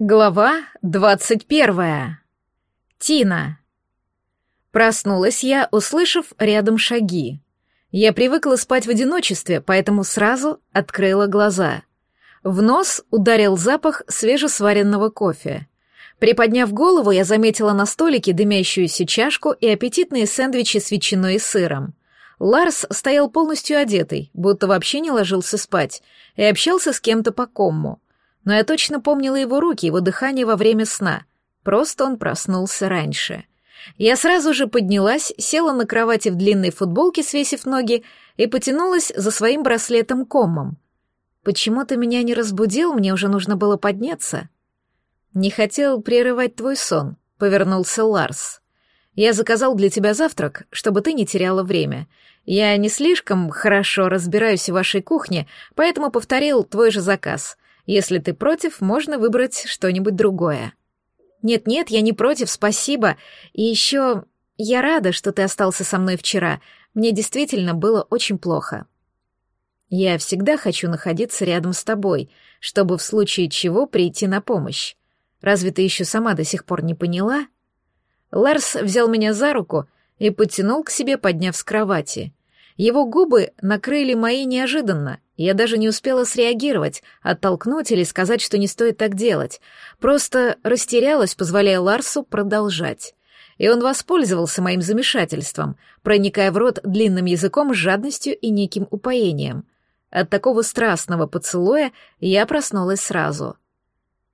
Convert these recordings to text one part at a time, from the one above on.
Глава двадцать первая. Тина. Проснулась я, услышав рядом шаги. Я привыкла спать в одиночестве, поэтому сразу открыла глаза. В нос ударил запах свежесваренного кофе. Приподняв голову, я заметила на столике дымящуюся чашку и аппетитные сэндвичи с ветчиной и сыром. Ларс стоял полностью одетый, будто вообще не ложился спать, и общался с кем-то по комму но я точно помнила его руки, его дыхание во время сна. Просто он проснулся раньше. Я сразу же поднялась, села на кровати в длинной футболке, свесив ноги, и потянулась за своим браслетом-комом. «Почему ты меня не разбудил? Мне уже нужно было подняться». «Не хотел прерывать твой сон», — повернулся Ларс. «Я заказал для тебя завтрак, чтобы ты не теряла время. Я не слишком хорошо разбираюсь в вашей кухне, поэтому повторил твой же заказ. Если ты против, можно выбрать что-нибудь другое. Нет-нет, я не против, спасибо. И еще я рада, что ты остался со мной вчера. Мне действительно было очень плохо. Я всегда хочу находиться рядом с тобой, чтобы в случае чего прийти на помощь. Разве ты еще сама до сих пор не поняла? Ларс взял меня за руку и потянул к себе, подняв с кровати. Его губы накрыли мои неожиданно, я даже не успела среагировать, оттолкнуть или сказать, что не стоит так делать. Просто растерялась, позволяя Ларсу продолжать. И он воспользовался моим замешательством, проникая в рот длинным языком с жадностью и неким упоением. От такого страстного поцелуя я проснулась сразу.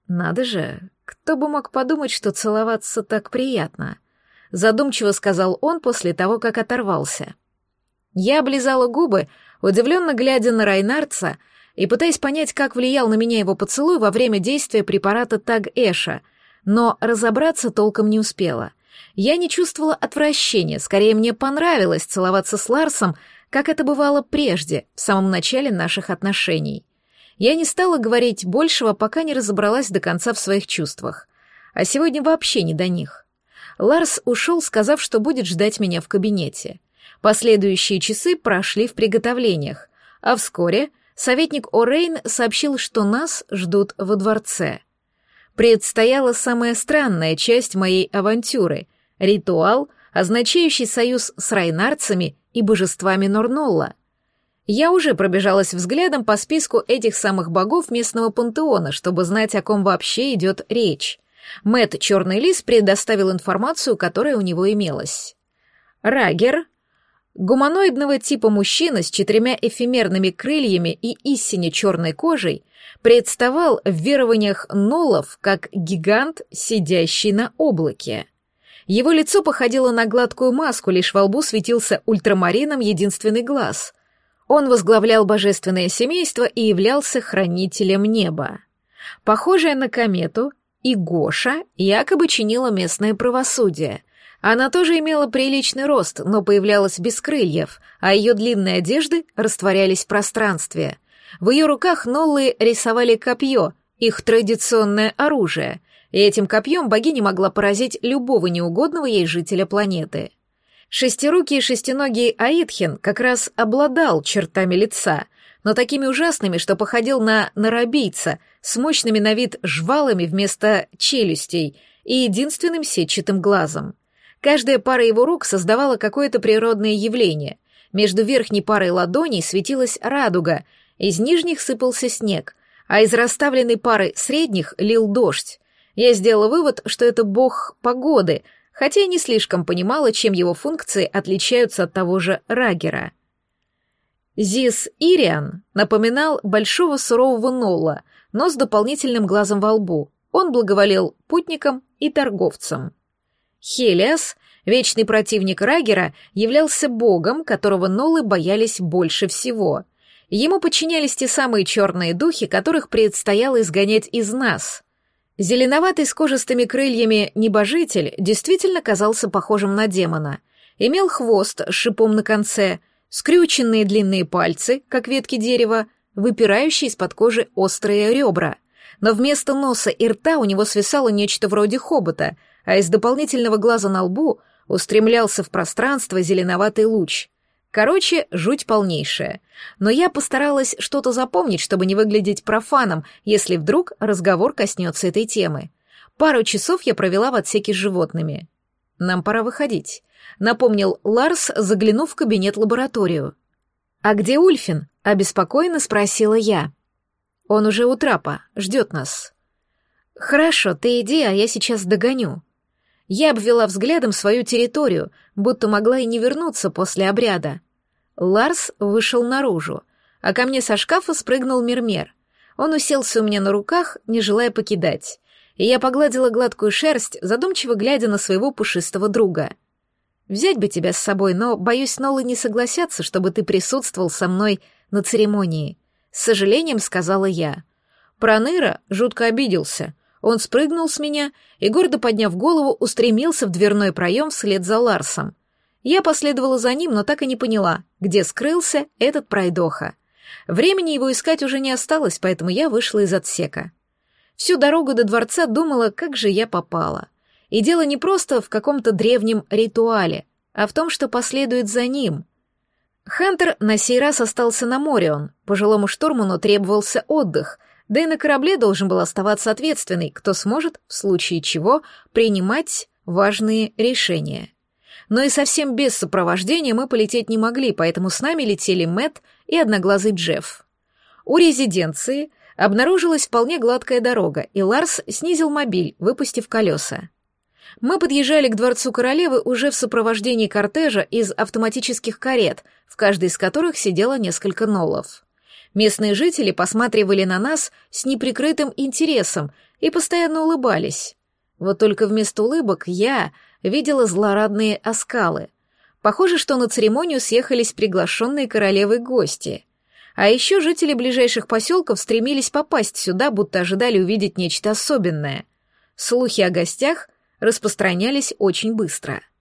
«Надо же, кто бы мог подумать, что целоваться так приятно?» Задумчиво сказал он после того, как оторвался. Я облизала губы, удивленно глядя на Райнарца и пытаясь понять, как влиял на меня его поцелуй во время действия препарата Таг-Эша, но разобраться толком не успела. Я не чувствовала отвращения, скорее мне понравилось целоваться с Ларсом, как это бывало прежде, в самом начале наших отношений. Я не стала говорить большего, пока не разобралась до конца в своих чувствах. А сегодня вообще не до них. Ларс ушел, сказав, что будет ждать меня в кабинете. Последующие часы прошли в приготовлениях, а вскоре советник О'Рейн сообщил, что нас ждут во дворце. Предстояла самая странная часть моей авантюры — ритуал, означающий союз с райнарцами и божествами Норнолла. Я уже пробежалась взглядом по списку этих самых богов местного пантеона, чтобы знать, о ком вообще идет речь. Мэт Черный Лис предоставил информацию, которая у него имелась. Рагер, Гуманоидного типа мужчина с четырьмя эфемерными крыльями и истине черной кожей представал в верованиях Нолов как гигант, сидящий на облаке. Его лицо походило на гладкую маску, лишь во лбу светился ультрамарином единственный глаз. Он возглавлял божественное семейство и являлся хранителем неба. Похожая на комету, и Гоша якобы чинила местное правосудие — она тоже имела приличный рост, но появлялась без крыльев, а ее длинные одежды растворялись в пространстве. В ее руках Ноллы рисовали копье, их традиционное оружие, и этим копьем богиня могла поразить любого неугодного ей жителя планеты. Шестирукий и шестиногий Аитхин как раз обладал чертами лица, но такими ужасными, что походил на нарабийца, с мощными на вид жвалами вместо челюстей и единственным сетчатым глазом. Каждая пара его рук создавала какое-то природное явление. Между верхней парой ладоней светилась радуга, из нижних сыпался снег, а из расставленной пары средних лил дождь. Я сделала вывод, что это бог погоды, хотя и не слишком понимала, чем его функции отличаются от того же Рагера. Зис Ириан напоминал большого сурового Нола, но с дополнительным глазом во лбу. Он благоволел путникам и торговцам. Хелиас, вечный противник Рагера, являлся богом, которого Нолы боялись больше всего. Ему подчинялись те самые черные духи, которых предстояло изгонять из нас. Зеленоватый с кожистыми крыльями небожитель действительно казался похожим на демона. Имел хвост с шипом на конце, скрюченные длинные пальцы, как ветки дерева, выпирающие из-под кожи острые ребра. Но вместо носа и рта у него свисало нечто вроде хобота — а из дополнительного глаза на лбу устремлялся в пространство зеленоватый луч. Короче, жуть полнейшая. Но я постаралась что-то запомнить, чтобы не выглядеть профаном, если вдруг разговор коснется этой темы. Пару часов я провела в отсеке с животными. Нам пора выходить, напомнил Ларс, заглянув в кабинет-лабораторию. А где Ульфин? обеспокоенно спросила я. Он уже у трапа, ждет нас. Хорошо, ты иди, а я сейчас догоню. Я обвела взглядом свою территорию, будто могла и не вернуться после обряда. Ларс вышел наружу, а ко мне со шкафа спрыгнул Мермер. Он уселся у меня на руках, не желая покидать, и я погладила гладкую шерсть, задумчиво глядя на своего пушистого друга. «Взять бы тебя с собой, но, боюсь, Нолы не согласятся, чтобы ты присутствовал со мной на церемонии», — с сожалением сказала я. Проныра жутко обиделся — он спрыгнул с меня и, гордо подняв голову, устремился в дверной проем вслед за Ларсом. Я последовала за ним, но так и не поняла, где скрылся этот пройдоха. Времени его искать уже не осталось, поэтому я вышла из отсека. Всю дорогу до дворца думала, как же я попала. И дело не просто в каком-то древнем ритуале, а в том, что последует за ним. Хантер на сей раз остался на море, он пожилому штурману требовался отдых — да и на корабле должен был оставаться ответственный, кто сможет, в случае чего, принимать важные решения. Но и совсем без сопровождения мы полететь не могли, поэтому с нами летели Мэт и одноглазый Джефф. У резиденции обнаружилась вполне гладкая дорога, и Ларс снизил мобиль, выпустив колеса. Мы подъезжали к дворцу королевы уже в сопровождении кортежа из автоматических карет, в каждой из которых сидело несколько нолов. Местные жители посматривали на нас с неприкрытым интересом и постоянно улыбались. Вот только вместо улыбок я видела злорадные оскалы. Похоже, что на церемонию съехались приглашенные королевой гости. А еще жители ближайших поселков стремились попасть сюда, будто ожидали увидеть нечто особенное. Слухи о гостях распространялись очень быстро. —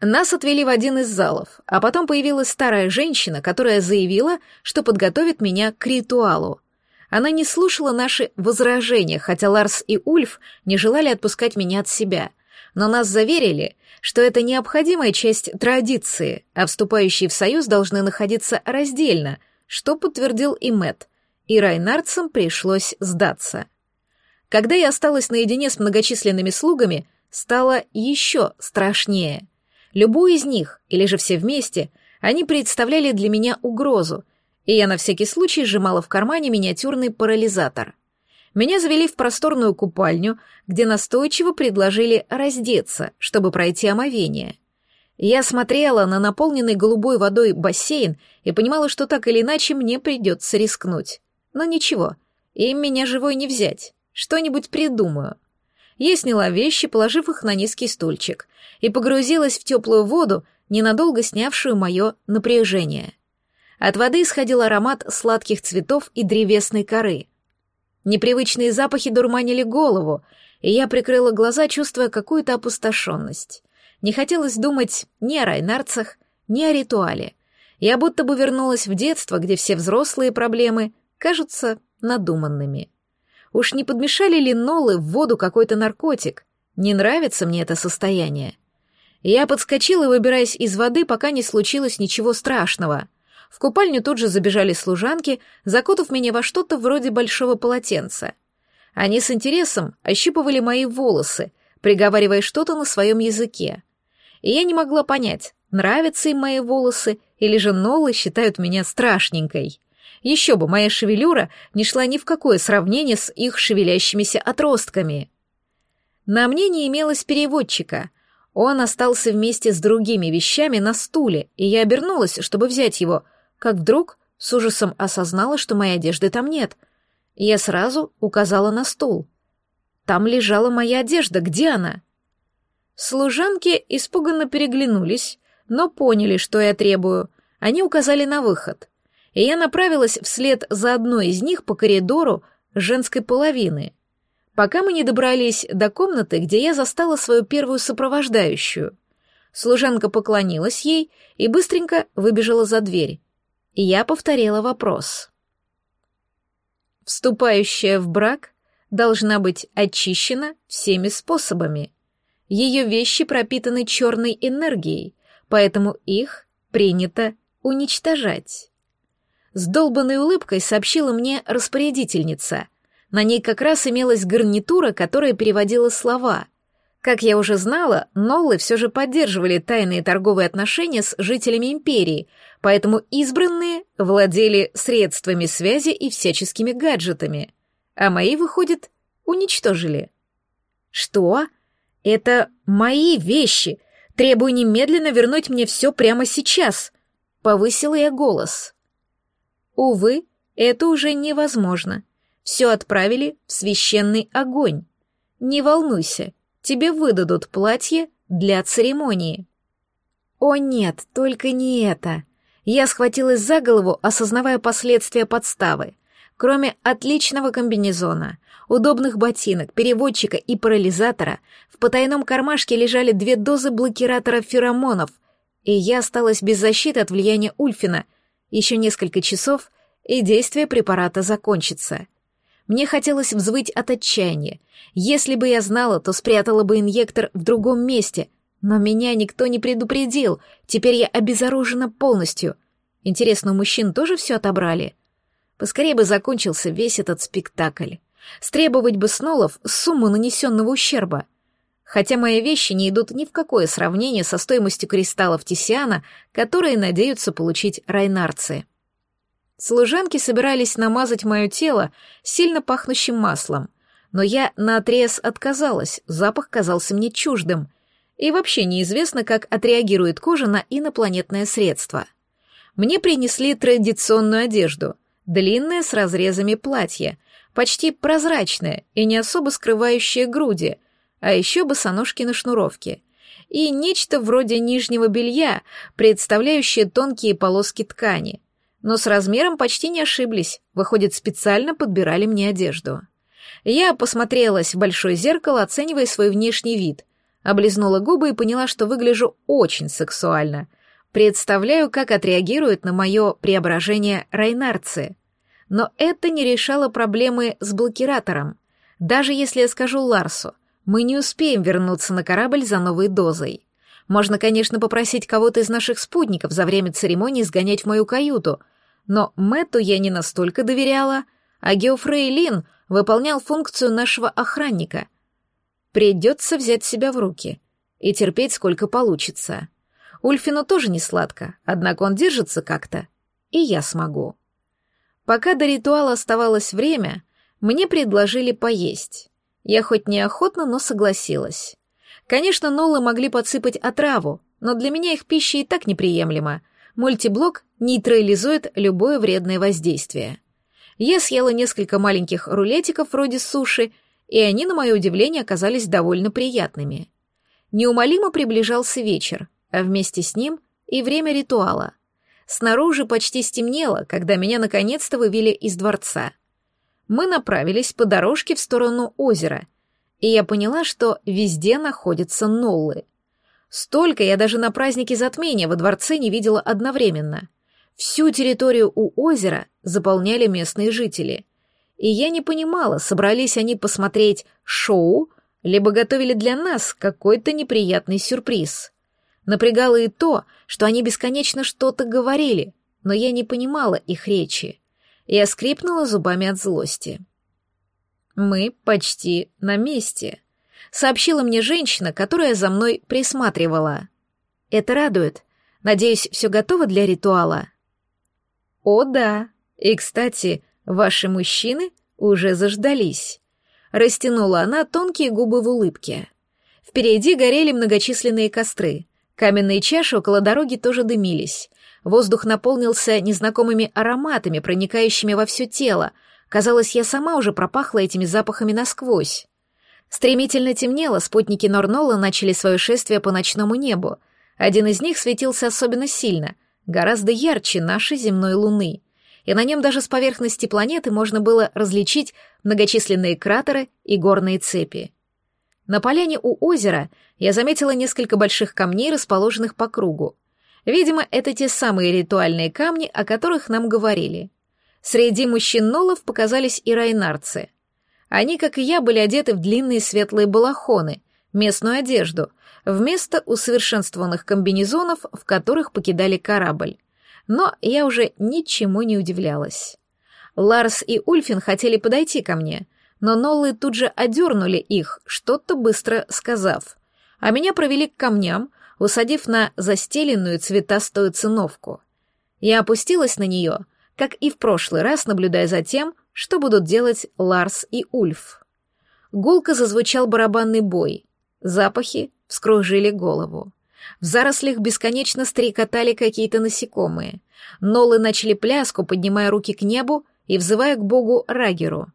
нас отвели в один из залов, а потом появилась старая женщина, которая заявила, что подготовит меня к ритуалу. Она не слушала наши возражения, хотя Ларс и Ульф не желали отпускать меня от себя. Но нас заверили, что это необходимая часть традиции, а вступающие в союз должны находиться раздельно, что подтвердил и Мэт. И Райнардцам пришлось сдаться. Когда я осталась наедине с многочисленными слугами, стало еще страшнее — Любую из них, или же все вместе, они представляли для меня угрозу, и я на всякий случай сжимала в кармане миниатюрный парализатор. Меня завели в просторную купальню, где настойчиво предложили раздеться, чтобы пройти омовение. Я смотрела на наполненный голубой водой бассейн и понимала, что так или иначе мне придется рискнуть. Но ничего, им меня живой не взять. Что-нибудь придумаю. Я сняла вещи, положив их на низкий стульчик, и погрузилась в теплую воду, ненадолго снявшую мое напряжение. От воды исходил аромат сладких цветов и древесной коры. Непривычные запахи дурманили голову, и я прикрыла глаза, чувствуя какую-то опустошенность. Не хотелось думать ни о райнарцах, ни о ритуале. Я будто бы вернулась в детство, где все взрослые проблемы кажутся надуманными. Уж не подмешали ли нолы в воду какой-то наркотик? Не нравится мне это состояние. Я подскочила, выбираясь из воды, пока не случилось ничего страшного. В купальню тут же забежали служанки, закутав меня во что-то вроде большого полотенца. Они с интересом ощипывали мои волосы, приговаривая что-то на своем языке. И я не могла понять, нравятся им мои волосы или же нолы считают меня страшненькой. Еще бы, моя шевелюра не шла ни в какое сравнение с их шевелящимися отростками. На мне не имелось переводчика. Он остался вместе с другими вещами на стуле, и я обернулась, чтобы взять его, как вдруг с ужасом осознала, что моей одежды там нет. Я сразу указала на стул. Там лежала моя одежда, где она? Служанки испуганно переглянулись, но поняли, что я требую. Они указали на выход и я направилась вслед за одной из них по коридору женской половины, пока мы не добрались до комнаты, где я застала свою первую сопровождающую. Служанка поклонилась ей и быстренько выбежала за дверь. И я повторила вопрос. Вступающая в брак должна быть очищена всеми способами. Ее вещи пропитаны черной энергией, поэтому их принято уничтожать. С долбанной улыбкой сообщила мне распорядительница. На ней как раз имелась гарнитура, которая переводила слова. Как я уже знала, Ноллы все же поддерживали тайные торговые отношения с жителями империи, поэтому избранные владели средствами связи и всяческими гаджетами. А мои, выходит, уничтожили. Что? Это мои вещи. Требую немедленно вернуть мне все прямо сейчас. Повысила я голос. Увы, это уже невозможно. Все отправили в священный огонь. Не волнуйся, тебе выдадут платье для церемонии. О нет, только не это. Я схватилась за голову, осознавая последствия подставы. Кроме отличного комбинезона, удобных ботинок, переводчика и парализатора, в потайном кармашке лежали две дозы блокиратора феромонов, и я осталась без защиты от влияния Ульфина. Еще несколько часов, и действие препарата закончится. Мне хотелось взвыть от отчаяния. Если бы я знала, то спрятала бы инъектор в другом месте, но меня никто не предупредил, теперь я обезоружена полностью. Интересно, у мужчин тоже все отобрали? Поскорее бы закончился весь этот спектакль. Стребовать бы с Нолов сумму нанесенного ущерба. Хотя мои вещи не идут ни в какое сравнение со стоимостью кристаллов Тисиана, которые надеются получить райнарцы. Служанки собирались намазать мое тело сильно пахнущим маслом, но я наотрез отказалась, запах казался мне чуждым, и вообще неизвестно, как отреагирует кожа на инопланетное средство. Мне принесли традиционную одежду, длинное с разрезами платье, почти прозрачное и не особо скрывающее груди, а еще босоножки на шнуровке, и нечто вроде нижнего белья, представляющее тонкие полоски ткани — но с размером почти не ошиблись, выходит, специально подбирали мне одежду. Я посмотрелась в большое зеркало, оценивая свой внешний вид, облизнула губы и поняла, что выгляжу очень сексуально. Представляю, как отреагирует на мое преображение Райнарцы. Но это не решало проблемы с блокиратором. Даже если я скажу Ларсу, мы не успеем вернуться на корабль за новой дозой. Можно, конечно, попросить кого-то из наших спутников за время церемонии сгонять в мою каюту — но Мэтту я не настолько доверяла, а Геофрей Лин выполнял функцию нашего охранника. Придется взять себя в руки и терпеть, сколько получится. Ульфину тоже не сладко, однако он держится как-то, и я смогу. Пока до ритуала оставалось время, мне предложили поесть. Я хоть неохотно, но согласилась. Конечно, Нолы могли подсыпать отраву, но для меня их пища и так неприемлема — Мультиблок нейтрализует любое вредное воздействие. Я съела несколько маленьких рулетиков вроде суши, и они, на мое удивление, оказались довольно приятными. Неумолимо приближался вечер, а вместе с ним и время ритуала. Снаружи почти стемнело, когда меня наконец-то вывели из дворца. Мы направились по дорожке в сторону озера, и я поняла, что везде находятся ноллы — Столько я даже на празднике затмения во дворце не видела одновременно. Всю территорию у озера заполняли местные жители. И я не понимала, собрались они посмотреть шоу, либо готовили для нас какой-то неприятный сюрприз. Напрягало и то, что они бесконечно что-то говорили, но я не понимала их речи. Я скрипнула зубами от злости. Мы почти на месте сообщила мне женщина, которая за мной присматривала. Это радует. Надеюсь, все готово для ритуала? О, да. И, кстати, ваши мужчины уже заждались. Растянула она тонкие губы в улыбке. Впереди горели многочисленные костры. Каменные чаши около дороги тоже дымились. Воздух наполнился незнакомыми ароматами, проникающими во все тело. Казалось, я сама уже пропахла этими запахами насквозь. Стремительно темнело, спутники Норнола начали свое шествие по ночному небу. Один из них светился особенно сильно, гораздо ярче нашей земной луны, и на нем даже с поверхности планеты можно было различить многочисленные кратеры и горные цепи. На поляне у озера я заметила несколько больших камней, расположенных по кругу. Видимо, это те самые ритуальные камни, о которых нам говорили. Среди мужчин Нолов показались и райнарцы — они, как и я, были одеты в длинные светлые балахоны, местную одежду, вместо усовершенствованных комбинезонов, в которых покидали корабль. Но я уже ничему не удивлялась. Ларс и Ульфин хотели подойти ко мне, но Ноллы тут же одернули их, что-то быстро сказав. А меня провели к камням, усадив на застеленную цветастую циновку. Я опустилась на нее, как и в прошлый раз, наблюдая за тем, что будут делать Ларс и Ульф. Гулко зазвучал барабанный бой. Запахи вскружили голову. В зарослях бесконечно стрекотали какие-то насекомые. Нолы начали пляску, поднимая руки к небу и взывая к богу Рагеру.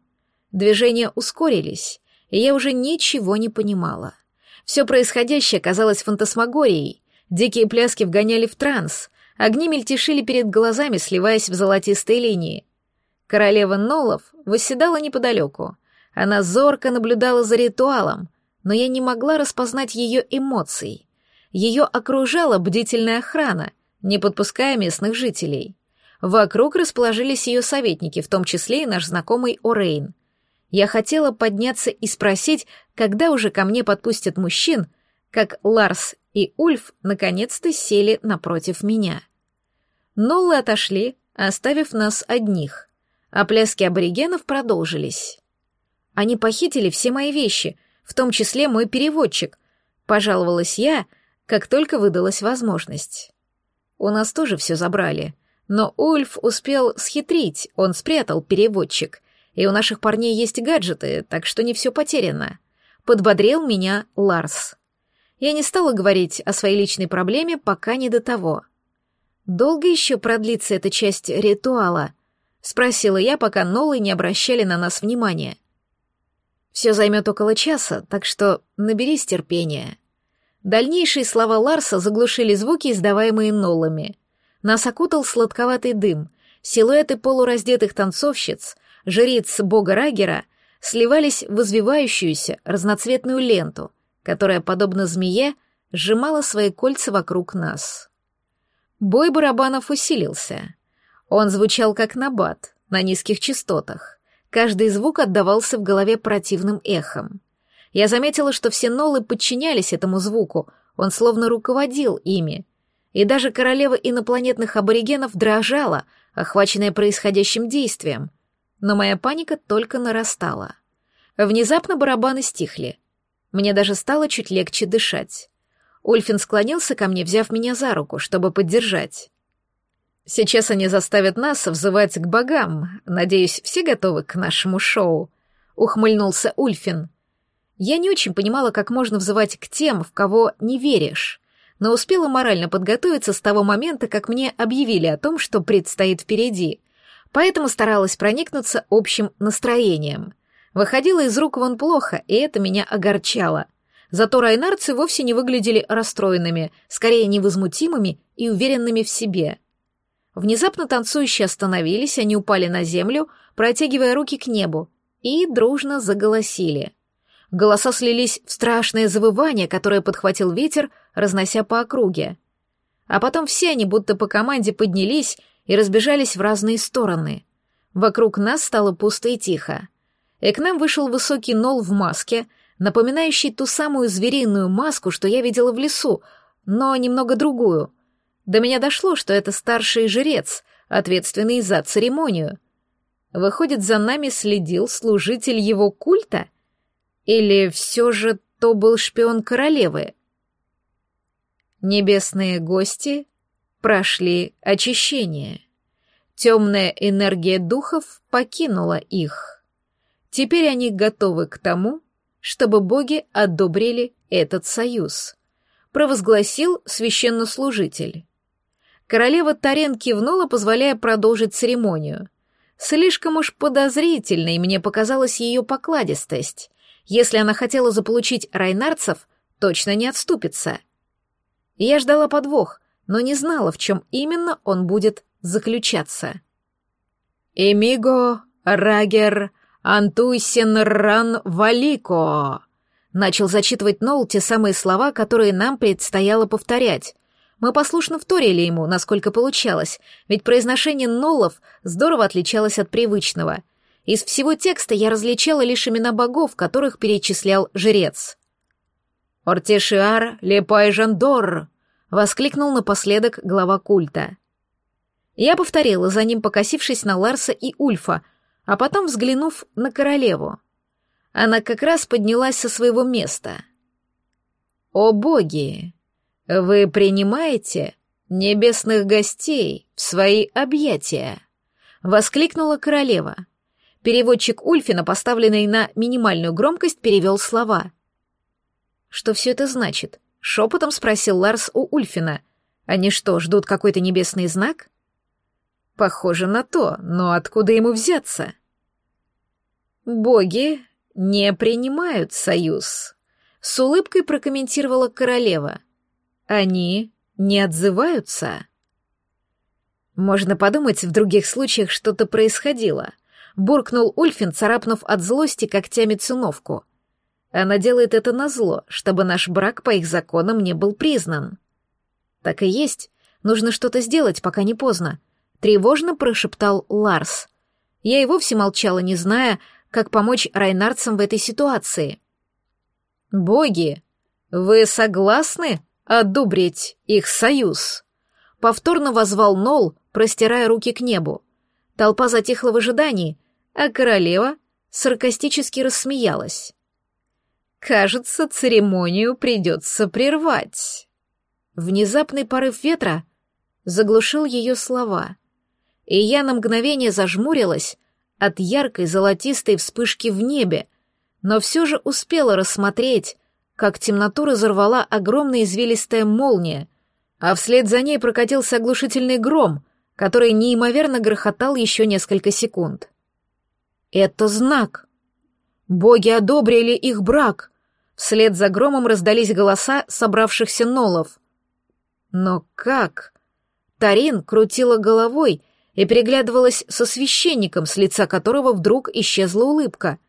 Движения ускорились, и я уже ничего не понимала. Все происходящее казалось фантасмагорией. Дикие пляски вгоняли в транс, огни мельтешили перед глазами, сливаясь в золотистые линии. Королева Нолов восседала неподалеку. Она зорко наблюдала за ритуалом, но я не могла распознать ее эмоций. Ее окружала бдительная охрана, не подпуская местных жителей. Вокруг расположились ее советники, в том числе и наш знакомый Орейн. Я хотела подняться и спросить, когда уже ко мне подпустят мужчин, как Ларс и Ульф наконец-то сели напротив меня. Ноллы отошли, оставив нас одних, а пляски аборигенов продолжились. Они похитили все мои вещи, в том числе мой переводчик, пожаловалась я, как только выдалась возможность. У нас тоже все забрали, но Ульф успел схитрить, он спрятал переводчик, и у наших парней есть гаджеты, так что не все потеряно. Подбодрил меня Ларс. Я не стала говорить о своей личной проблеме, пока не до того. «Долго еще продлится эта часть ритуала?» — спросила я, пока Нолы не обращали на нас внимания. «Все займет около часа, так что наберись терпения». Дальнейшие слова Ларса заглушили звуки, издаваемые Нолами. Нас окутал сладковатый дым, силуэты полураздетых танцовщиц, жриц бога Рагера сливались в извивающуюся разноцветную ленту, которая, подобно змее, сжимала свои кольца вокруг нас. Бой барабанов усилился. Он звучал как набат, на низких частотах. Каждый звук отдавался в голове противным эхом. Я заметила, что все нолы подчинялись этому звуку, он словно руководил ими. И даже королева инопланетных аборигенов дрожала, охваченная происходящим действием. Но моя паника только нарастала. Внезапно барабаны стихли. Мне даже стало чуть легче дышать. Ульфин склонился ко мне, взяв меня за руку, чтобы поддержать. «Сейчас они заставят нас взывать к богам. Надеюсь, все готовы к нашему шоу?» — ухмыльнулся Ульфин. Я не очень понимала, как можно взывать к тем, в кого не веришь, но успела морально подготовиться с того момента, как мне объявили о том, что предстоит впереди, поэтому старалась проникнуться общим настроением. Выходила из рук вон плохо, и это меня огорчало. Зато райнарцы вовсе не выглядели расстроенными, скорее невозмутимыми и уверенными в себе. Внезапно танцующие остановились, они упали на землю, протягивая руки к небу, и дружно заголосили. Голоса слились в страшное завывание, которое подхватил ветер, разнося по округе. А потом все они будто по команде поднялись и разбежались в разные стороны. Вокруг нас стало пусто и тихо. И к нам вышел высокий нол в маске — напоминающий ту самую звериную маску, что я видела в лесу, но немного другую. До меня дошло, что это старший жрец, ответственный за церемонию. Выходит, за нами следил служитель его культа? Или все же то был шпион королевы? Небесные гости прошли очищение. Темная энергия духов покинула их. Теперь они готовы к тому, чтобы боги одобрили этот союз, провозгласил священнослужитель. Королева Тарен кивнула, позволяя продолжить церемонию. Слишком уж подозрительной мне показалась ее покладистость. Если она хотела заполучить райнарцев, точно не отступится. Я ждала подвох, но не знала, в чем именно он будет заключаться. «Эмиго Рагер «Антуйсен ран валико!» Начал зачитывать Нол те самые слова, которые нам предстояло повторять. Мы послушно вторили ему, насколько получалось, ведь произношение Нолов здорово отличалось от привычного. Из всего текста я различала лишь имена богов, которых перечислял жрец. «Ортешиар Лепай Жандор!» — воскликнул напоследок глава культа. Я повторила за ним, покосившись на Ларса и Ульфа, а потом взглянув на королеву. Она как раз поднялась со своего места. «О боги! Вы принимаете небесных гостей в свои объятия!» — воскликнула королева. Переводчик Ульфина, поставленный на минимальную громкость, перевел слова. «Что все это значит?» — шепотом спросил Ларс у Ульфина. «Они что, ждут какой-то небесный знак?» «Похоже на то, но откуда ему взяться?» «Боги не принимают союз», — с улыбкой прокомментировала королева. «Они не отзываются». Можно подумать, в других случаях что-то происходило. Буркнул Ульфин, царапнув от злости когтями циновку. Она делает это назло, чтобы наш брак по их законам не был признан. Так и есть. Нужно что-то сделать, пока не поздно. Тревожно прошептал Ларс. Я и вовсе молчала, не зная, как помочь райнарцам в этой ситуации. «Боги, вы согласны одобрить их союз?» Повторно возвал Нол, простирая руки к небу. Толпа затихла в ожидании, а королева саркастически рассмеялась. «Кажется, церемонию придется прервать». Внезапный порыв ветра заглушил ее слова, и я на мгновение зажмурилась от яркой золотистой вспышки в небе, но все же успела рассмотреть, как темноту разорвала огромная извилистая молния, а вслед за ней прокатился оглушительный гром, который неимоверно грохотал еще несколько секунд. Это знак. Боги одобрили их брак. Вслед за громом раздались голоса собравшихся нолов. Но как? Тарин крутила головой и переглядывалась со священником, с лица которого вдруг исчезла улыбка.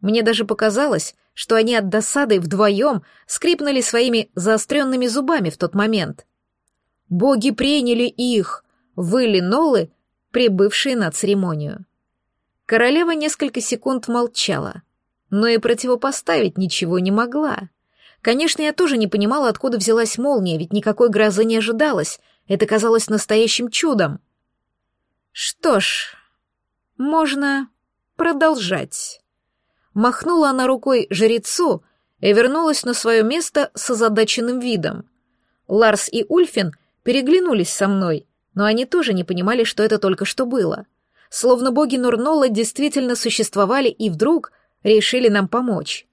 Мне даже показалось, что они от досады вдвоем скрипнули своими заостренными зубами в тот момент. Боги приняли их, выли Нолы, прибывшие на церемонию. Королева несколько секунд молчала, но и противопоставить ничего не могла. Конечно, я тоже не понимала, откуда взялась молния, ведь никакой грозы не ожидалось. Это казалось настоящим чудом. Что ж, можно продолжать. Махнула она рукой жрецу и вернулась на свое место с озадаченным видом. Ларс и Ульфин — переглянулись со мной, но они тоже не понимали, что это только что было. Словно боги Нурнола действительно существовали и вдруг решили нам помочь.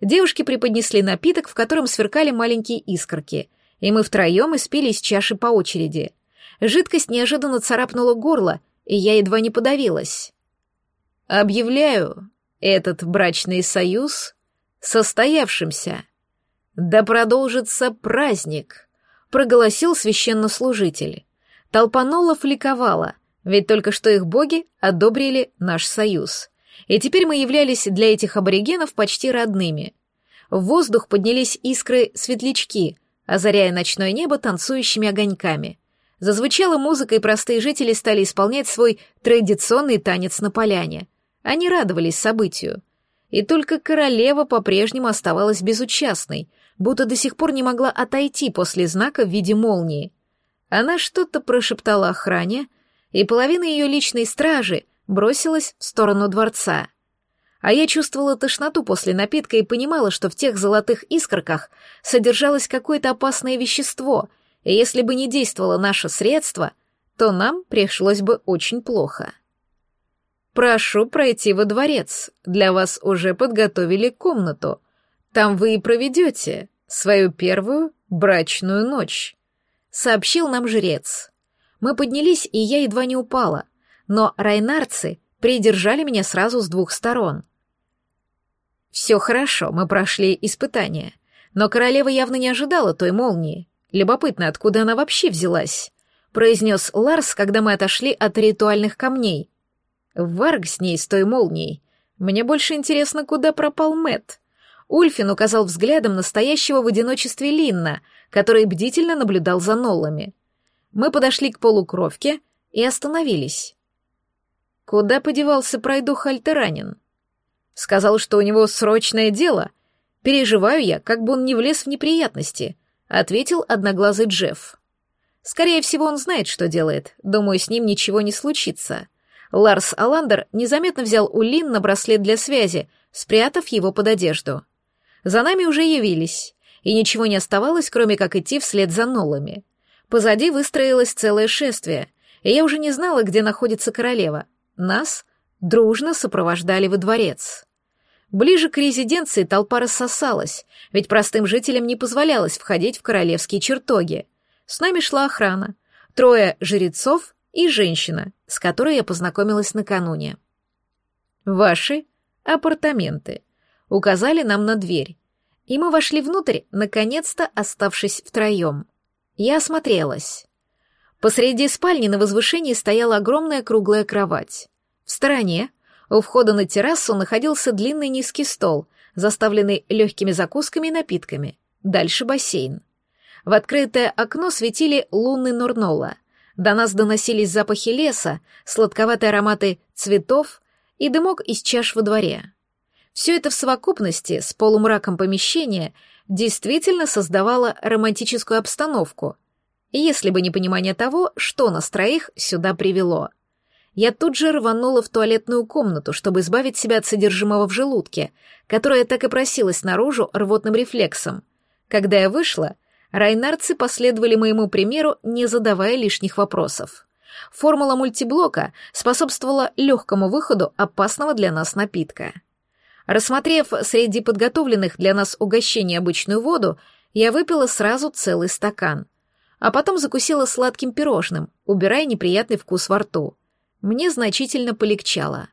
Девушки преподнесли напиток, в котором сверкали маленькие искорки, и мы втроем испили из чаши по очереди. Жидкость неожиданно царапнула горло, и я едва не подавилась. Объявляю этот брачный союз состоявшимся. Да продолжится праздник проголосил священнослужитель. Толпа нолов ликовала, ведь только что их боги одобрили наш союз. И теперь мы являлись для этих аборигенов почти родными. В воздух поднялись искры-светлячки, озаряя ночное небо танцующими огоньками. Зазвучала музыка, и простые жители стали исполнять свой традиционный танец на поляне. Они радовались событию. И только королева по-прежнему оставалась безучастной — будто до сих пор не могла отойти после знака в виде молнии. Она что-то прошептала охране, и половина ее личной стражи бросилась в сторону дворца. А я чувствовала тошноту после напитка и понимала, что в тех золотых искорках содержалось какое-то опасное вещество, и если бы не действовало наше средство, то нам пришлось бы очень плохо. «Прошу пройти во дворец. Для вас уже подготовили комнату», там вы и проведете свою первую брачную ночь», — сообщил нам жрец. Мы поднялись, и я едва не упала, но райнарцы придержали меня сразу с двух сторон. «Все хорошо, мы прошли испытание, но королева явно не ожидала той молнии. Любопытно, откуда она вообще взялась», — произнес Ларс, когда мы отошли от ритуальных камней. «Варг с ней, с той молнией. Мне больше интересно, куда пропал Мэтт. Ульфин указал взглядом настоящего в одиночестве Линна, который бдительно наблюдал за Ноллами. Мы подошли к полукровке и остановились. Куда подевался пройдух Альтеранин? Сказал, что у него срочное дело. Переживаю я, как бы он не влез в неприятности, ответил одноглазый Джефф. Скорее всего, он знает, что делает. Думаю, с ним ничего не случится. Ларс Аландер незаметно взял у Лин на браслет для связи, спрятав его под одежду. За нами уже явились, и ничего не оставалось, кроме как идти вслед за Нолами. Позади выстроилось целое шествие, и я уже не знала, где находится королева. Нас дружно сопровождали во дворец. Ближе к резиденции толпа рассосалась, ведь простым жителям не позволялось входить в королевские чертоги. С нами шла охрана, трое жрецов и женщина, с которой я познакомилась накануне. «Ваши апартаменты», — указали нам на дверь, и мы вошли внутрь, наконец-то оставшись втроем. Я осмотрелась. Посреди спальни на возвышении стояла огромная круглая кровать. В стороне у входа на террасу находился длинный низкий стол, заставленный легкими закусками и напитками. Дальше бассейн. В открытое окно светили луны Нурнола. До нас доносились запахи леса, сладковатые ароматы цветов и дымок из чаш во дворе. Все это в совокупности с полумраком помещения действительно создавало романтическую обстановку, если бы не понимание того, что нас троих сюда привело — я тут же рванула в туалетную комнату, чтобы избавить себя от содержимого в желудке, которое так и просилось наружу рвотным рефлексом. Когда я вышла, райнарцы последовали моему примеру, не задавая лишних вопросов. Формула мультиблока способствовала легкому выходу опасного для нас напитка. Рассмотрев среди подготовленных для нас угощений обычную воду, я выпила сразу целый стакан, а потом закусила сладким пирожным, убирая неприятный вкус во рту мне значительно полегчало.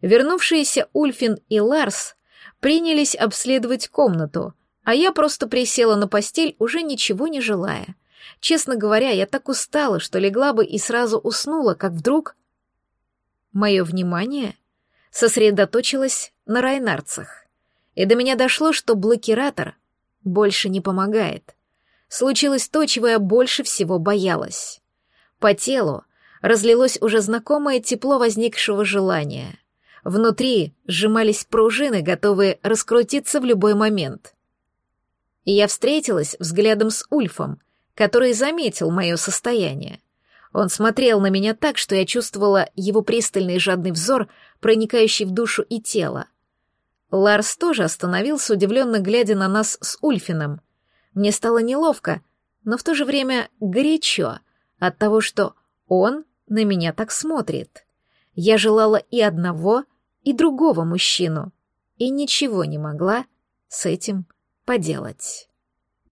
Вернувшиеся Ульфин и Ларс принялись обследовать комнату, а я просто присела на постель, уже ничего не желая. Честно говоря, я так устала, что легла бы и сразу уснула, как вдруг... Мое внимание сосредоточилось на райнарцах, и до меня дошло, что блокиратор больше не помогает. Случилось то, чего я больше всего боялась. По телу разлилось уже знакомое тепло возникшего желания. Внутри сжимались пружины, готовые раскрутиться в любой момент. И я встретилась взглядом с Ульфом, который заметил мое состояние. Он смотрел на меня так, что я чувствовала его пристальный жадный взор, проникающий в душу и тело. Ларс тоже остановился, удивленно глядя на нас с Ульфином. Мне стало неловко, но в то же время горячо от того, что он на меня так смотрит. Я желала и одного, и другого мужчину, и ничего не могла с этим поделать.